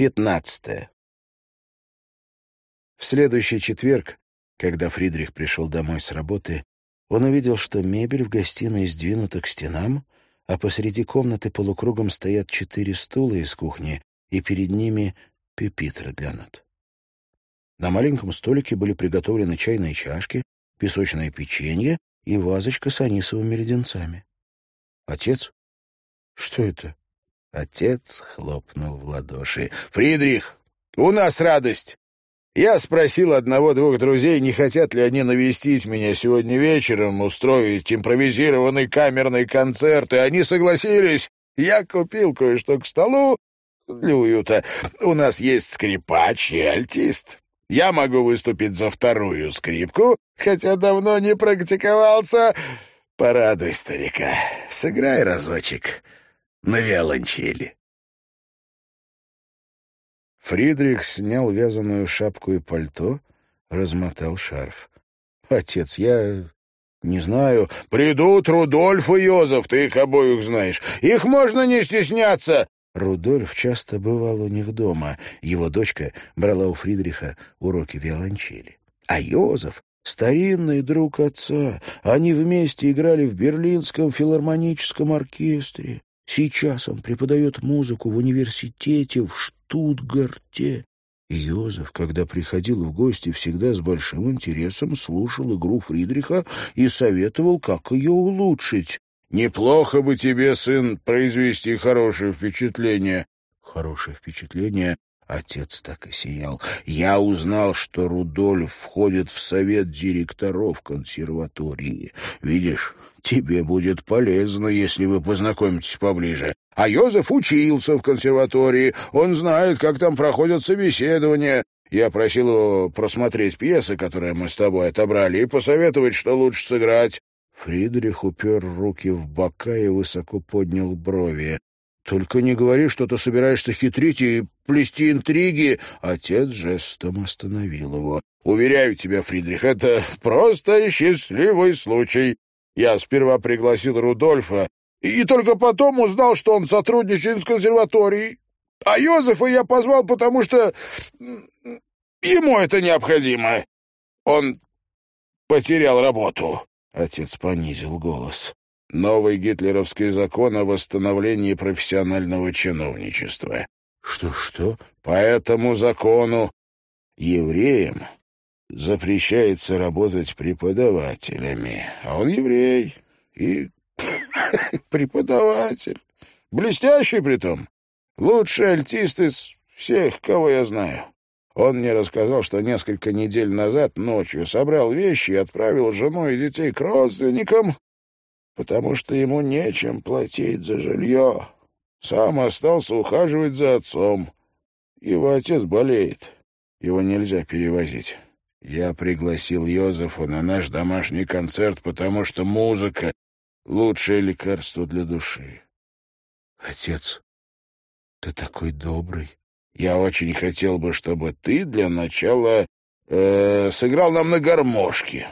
Пятнадцатое. В следующий четверг, когда Фридрих пришел домой с работы, он увидел, что мебель в гостиной сдвинута к стенам, а посреди комнаты полукругом стоят четыре стула из кухни, и перед ними пюпитры для нот. На маленьком столике были приготовлены чайные чашки, песочное печенье и вазочка с анисовыми леденцами. «Отец? Что это?» Отец хлопнул в ладоши. «Фридрих, у нас радость! Я спросил одного-двух друзей, не хотят ли они навестить меня сегодня вечером, устроить импровизированный камерный концерт, и они согласились. Я купил кое-что к столу для уюта. У нас есть скрипач и альтист. Я могу выступить за вторую скрипку, хотя давно не практиковался. Порадуй старика, сыграй разочек на виолончели. Фридрих снял вязаную шапку и пальто, размотал шарф. «Отец, я не знаю. Придут Рудольф и Йозеф, ты их обоих знаешь. Их можно не стесняться!» Рудольф часто бывал у них дома. Его дочка брала у Фридриха уроки виолончели. А Йозеф — старинный друг отца. Они вместе играли в Берлинском филармоническом оркестре. Сейчас он преподает музыку в университете в Штутгарте. Йозеф, когда приходил в гости, всегда с большим интересом слушал игру Фридриха и советовал, как ее улучшить. Неплохо бы тебе, сын, произвести хорошее впечатление. Хорошее впечатление? Отец так и сиял. Я узнал, что Рудольф входит в совет директоров консерватории. Видишь, тебе будет полезно, если вы познакомитесь поближе. А Йозеф учился в консерватории. Он знает, как там проходят собеседования. Я просил его просмотреть пьесы, которые мы с тобой отобрали, и посоветовать, что лучше сыграть. Фридрих упер руки в бока и высоко поднял брови. «Только не говори, что ты собираешься хитрить и плести интриги!» Отец жестом остановил его. «Уверяю тебя, Фридрих, это просто счастливый случай. Я сперва пригласил Рудольфа, и только потом узнал, что он сотрудничает с консерваторией. А Йозефа я позвал, потому что ему это необходимо. Он потерял работу». Отец понизил голос. Новый гитлеровский закон о восстановлении профессионального чиновничества. Что-что? По этому закону евреям запрещается работать преподавателями. А он еврей и преподаватель. Блестящий притом. Лучший альтист из всех, кого я знаю. Он мне рассказал, что несколько недель назад ночью собрал вещи и отправил жену и детей к родственникам, потому что ему нечем платить за жилье. Сам остался ухаживать за отцом. Его отец болеет. Его нельзя перевозить. Я пригласил Йозефа на наш домашний концерт, потому что музыка — лучшее лекарство для души. Отец, ты такой добрый. Я очень хотел бы, чтобы ты для начала э, сыграл нам на гармошке.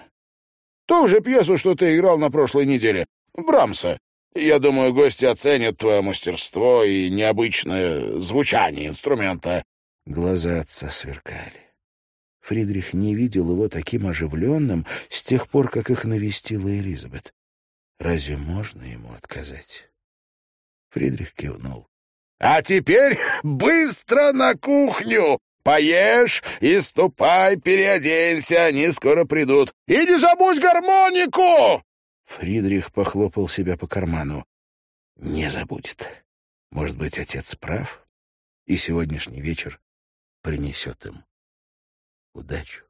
Ту же пьесу, что ты играл на прошлой неделе. Брамса. Я думаю, гости оценят твое мастерство и необычное звучание инструмента». Глаза отца сверкали. Фридрих не видел его таким оживленным с тех пор, как их навестила Элизабет. Разве можно ему отказать? Фридрих кивнул. «А теперь быстро на кухню! Поешь и ступай, переоденься, они скоро придут. И не забудь гармонику!» Фридрих похлопал себя по карману. «Не забудет. Может быть, отец прав, и сегодняшний вечер принесет им удачу».